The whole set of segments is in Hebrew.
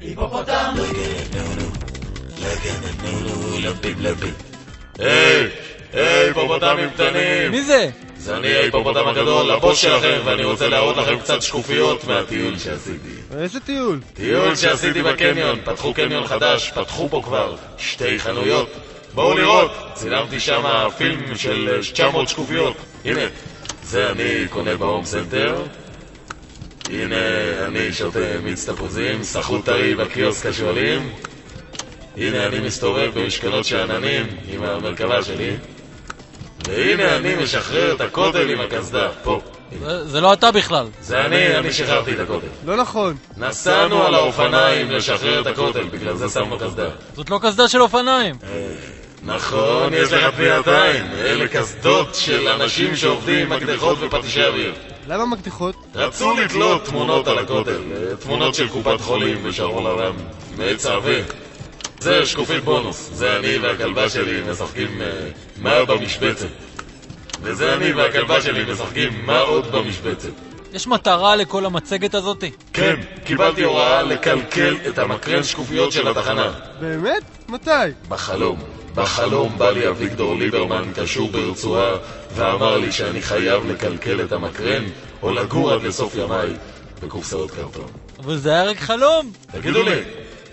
היפופוטם! היי, היי, היפופוטמים קטנים! מי זה? זה אני ההיפופוטם הגדול, הבוס שלכם, ואני רוצה להראות לכם קצת שקופיות מהטיול שעשיתי. איזה טיול? טיול שעשיתי בקניון, פתחו קניון חדש, פתחו פה כבר שתי חנויות. בואו לראות, צילמתי שם פילם של 900 שקופיות. הנה, זה אני קונה בהום סנטר. הנה אני שותה מיץ תפוזים, סחוט טרי בקיוסק השועלים. הנה אני מסתובב במשכנות שאננים עם המרכבה שלי. והנה אני משחרר את הכותל עם הקסדה, פה. זה- לא אתה בכלל. זה אני, אני שחררתי את הכותל. לא נכון. נסענו על האופניים לשחרר את הכותל, בגלל זה שמנו קסדה. זאת לא קסדה של אופניים. נכון, יש לך עין. אלה קסדות של אנשים שעובדים עם מקדחות ופטישי אוויר. למה מקדיחות? רצו לתלות תמונות על הכותל, תמונות של קופת חולים ושרון לבן, מעץ עבה. זה שקופית בונוס, זה אני והכלבה שלי משחקים אה, מה במשבצת. וזה אני והכלבה שלי משחקים מה עוד במשבצת. יש מטרה לכל המצגת הזאתי? כן, קיבלתי הוראה לקלקל את המקרן שקופיות של התחנה. באמת? מתי? בחלום. בחלום בא לי אביגדור ליברמן קשור ברצועה ואמר לי שאני חייב לקלקל את המקרן או לגור עד לסוף ימיי בקופסאות קרטון. אבל זה היה רק חלום. תגידו לי,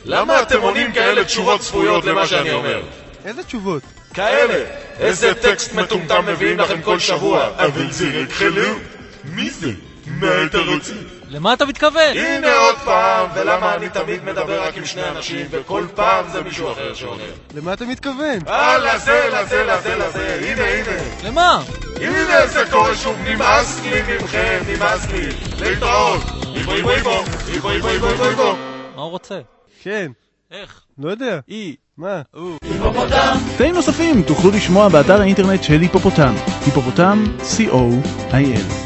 למה אתם עונים כאלה תשובות צפויות למה שאני אומר? איזה תשובות? כאלה! איזה טקסט מטומטם מביאים לכם כל שבוע? אבל זה רק חלום. מי זה? מה אתה רוצה? למה אתה מתכוון? הנה עוד פעם, ולמה אני תמיד מדבר רק עם שני אנשים וכל פעם זה מישהו אחר שעונה? למה אתה מתכוון? אה, לזה, לזה, לזה, לזה, הנה, הנה. למה? הנה זה קורה שוב, נמאס לי מכם, נמאס לי. להתראות. איבו איבו איבו, איבו איבו איבו איבו איבו. מה הוא רוצה? כן. איך? לא יודע. אי. מה? היפופוטם! קטעים נוספים תוכלו לשמוע באתר האינטרנט של היפופוטם, היפופוטם, co.il.